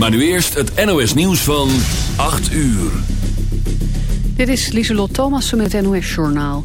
Maar nu eerst het NOS nieuws van 8 uur. Dit is Lieselot Thomassen met het NOS-journaal.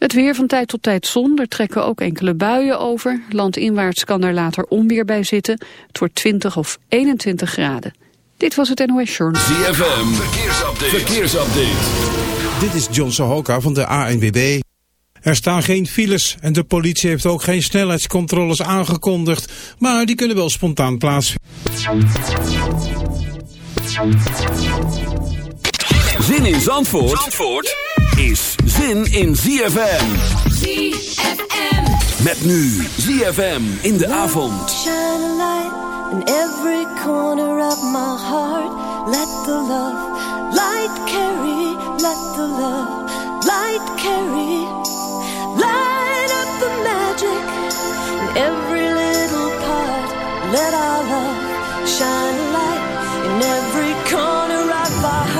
Het weer van tijd tot tijd zon, er trekken ook enkele buien over. Landinwaarts kan er later onweer bij zitten. Het wordt 20 of 21 graden. Dit was het NOS Journal. ZFM, verkeersupdate. verkeersupdate. Dit is John Sohoka van de ANWB. Er staan geen files en de politie heeft ook geen snelheidscontroles aangekondigd. Maar die kunnen wel spontaan plaatsvinden. Zin in Zandvoort? Zandvoort? Is zin in ZFM. ZFM. Met nu ZFM in de avond. Shine a light in every corner of my heart. Let the love light carry. Let the love light carry. Light up the magic in every little part. Let our love shine a light in every corner of our heart.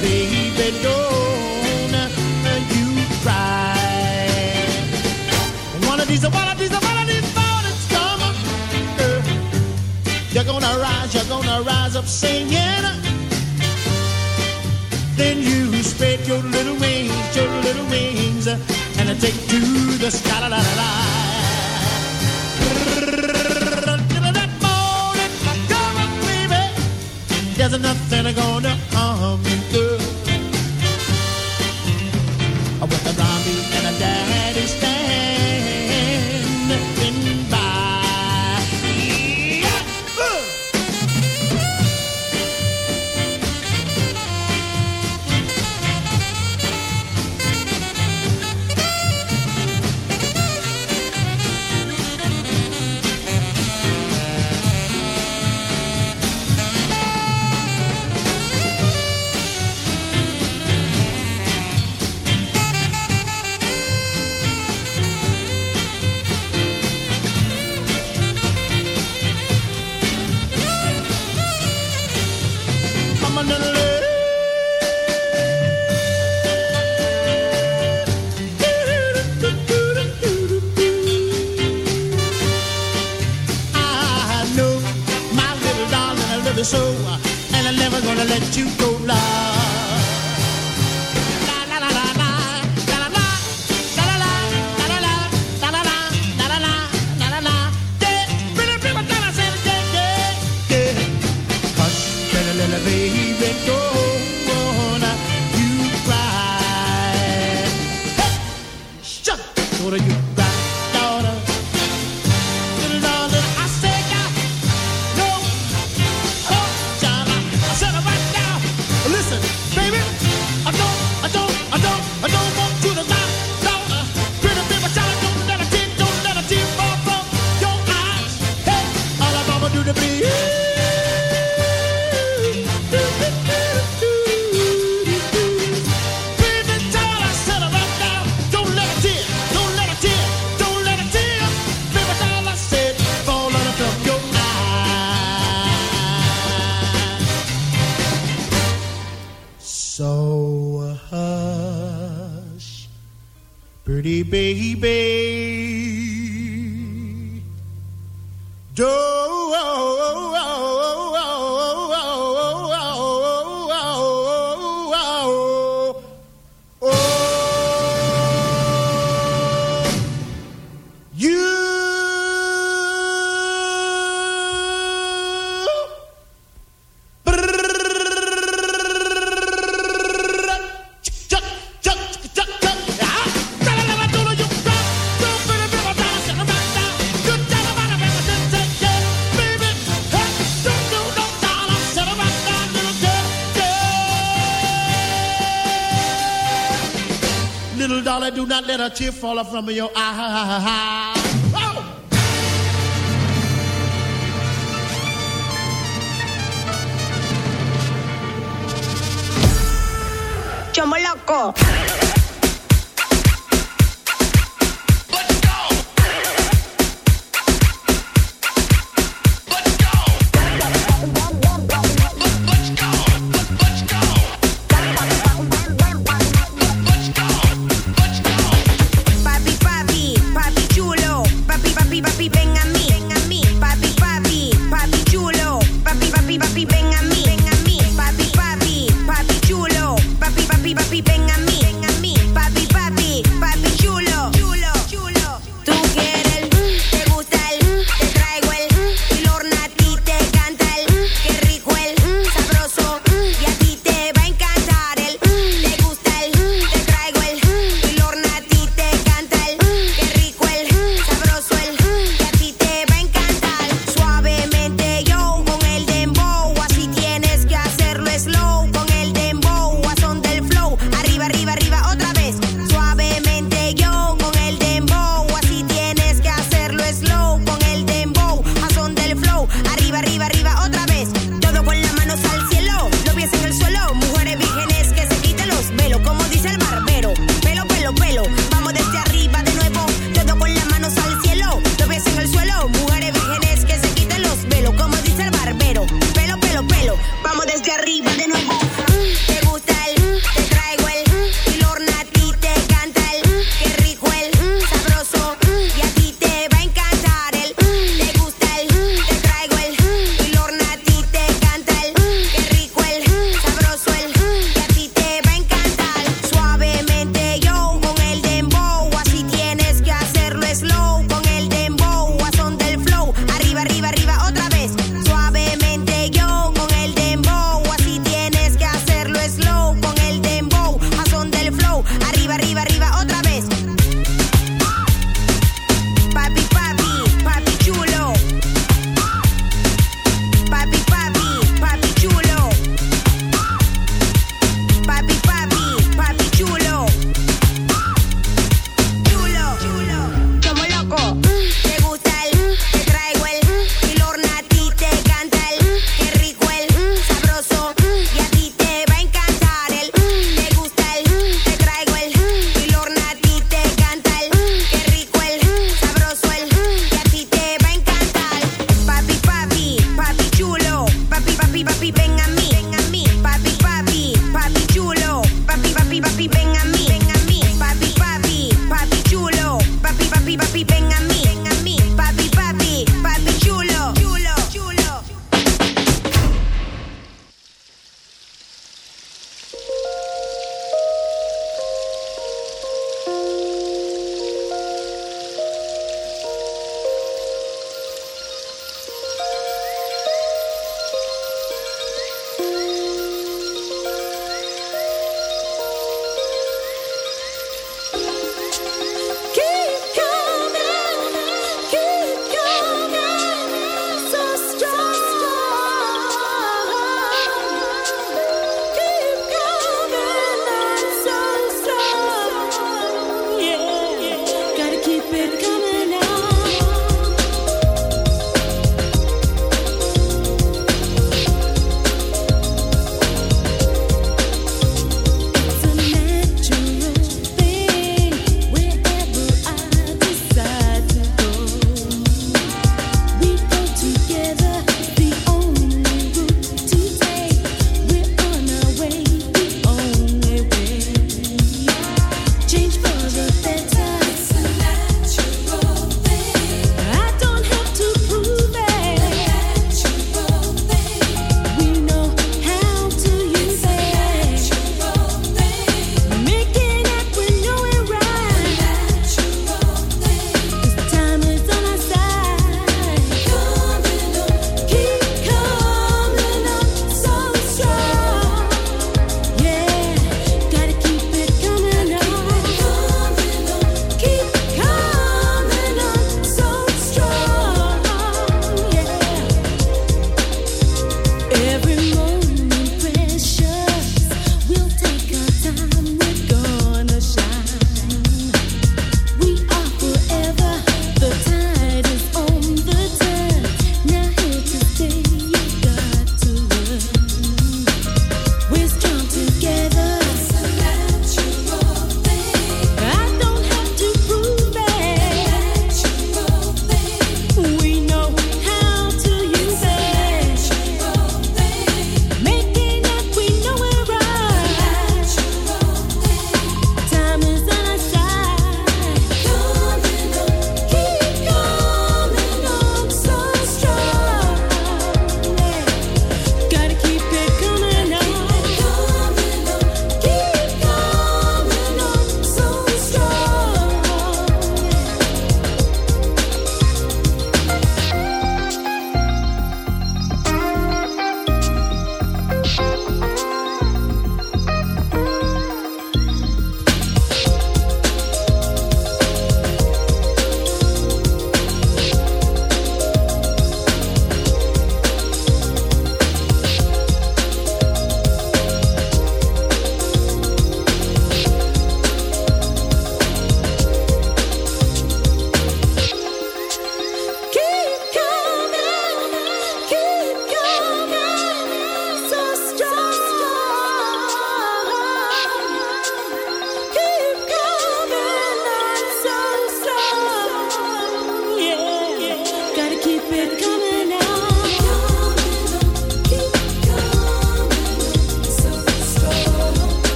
Baby, don't you cry. One of these, one of these, one of these mornings come, you're gonna rise, you're gonna rise up singing. Then you spread your little wings, your little wings, and I take to the sky. La, la, la, la. There's nothing gonna harm you, Shut! What are you? chief fall from your ah, eye.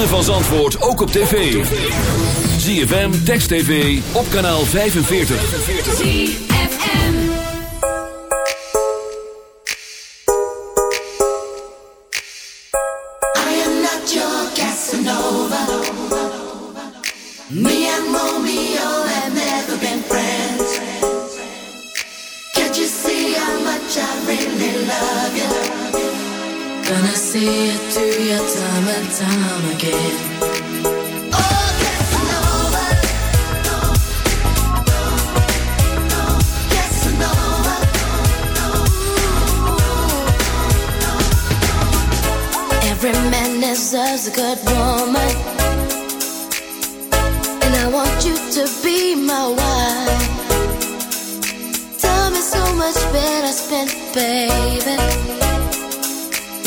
ritme van Zandvoort ook op tv. ZFM, Text TV, op kanaal 45. ZFM I am not your Casanova Me and Romeo gonna see through time and time again. Every man deserves a good woman. And I want you to be my wife. Time is so much better spent, baby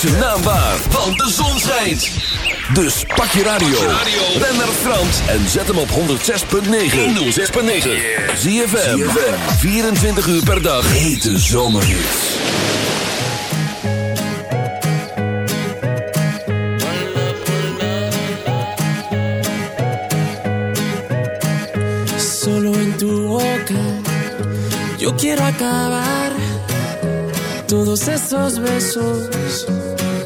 zijn naam waar, want de zon schijnt. Dus pak je radio, Ben naar Frans en zet hem op 106.9. 106.9. Zie je 24 uur per dag. Hete zomerhits. Solo in tu boca, yo quiero acabar todos esos besos.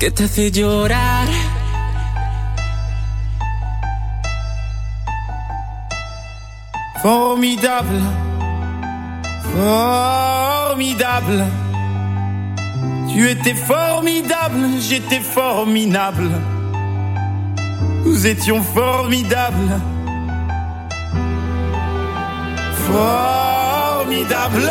que te hace llorar. Formidable, formidable. Tu étais formidable, j'étais formidable. Nous étions formidables. Formidable.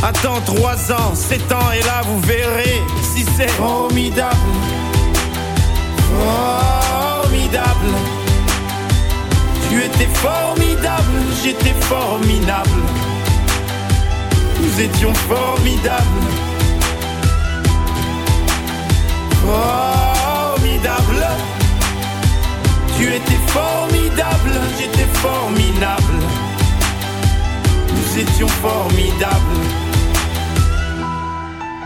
Attends 3 ans, 7 ans, et là vous verrez si c'est formidable. Formidable. Tu étais formidable, j'étais formidable. Nous étions formidables. Formidable. Tu étais formidable, j'étais formidable. Nous étions formidables.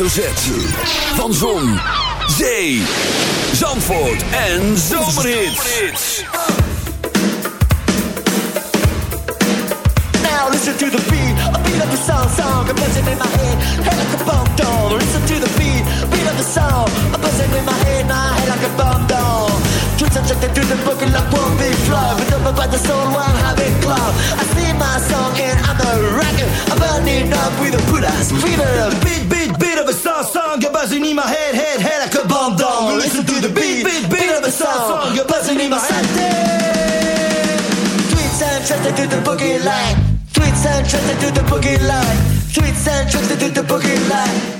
Van Zon, Zee, Zandvoort en Zomerhits. Now listen to the beat, a beat of the song, song, a buzzing in my head, head like a bomb doll. Listen to the beat, beat of the song, a buzzing in my head, my head like a bomb doll. And check to the boogie like one big flow, but the soul. I sing my song and I'm a rocker, I'm up with a put ass. Head, head, head like a bomb doll. Listen to the beat, beat, beat of a song, song, you're buzzing in my head. Tweets and tricks to do the boogie line. Tweets and tricks to do the boogie line. Tweets and tricks to do the boogie line.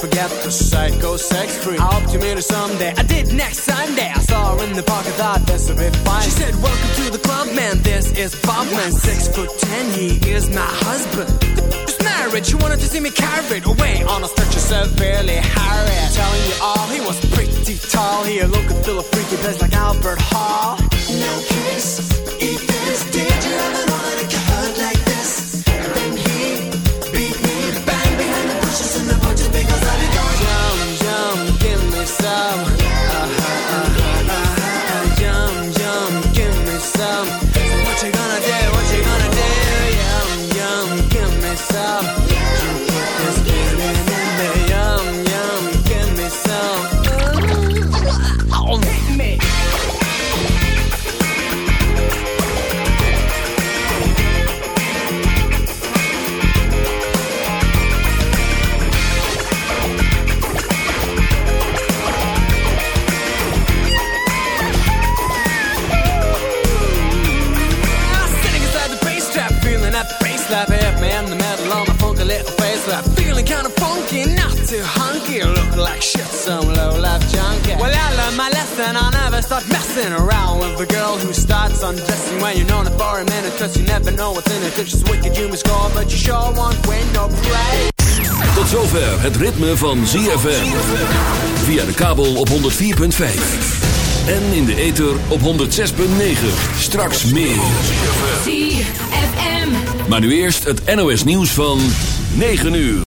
Forget the psycho sex freak. I hoped you meet her someday. I did next Sunday. I saw her in the park. I thought this would be fine. She said, "Welcome to the club, man. This is Bob, man. Six foot ten. He is my husband." Just married. She wanted to see me carried away on a stretcher severely harried. Telling you all, he was pretty tall. He looked and feel a freaky place like Albert Hall. No kiss, some low life junkie. Well, I learned my lesson, I'll never start messing around with a girl who starts undressing when you're known it for a minute, cause you never know what's in it. If she's wicked, you must score, but you sure won't win no play. Tot zover het ritme van ZFM. Via de kabel op 104.5. En in de ether op 106.9. Straks meer. ZFM. Maar nu eerst het NOS nieuws van 9 uur.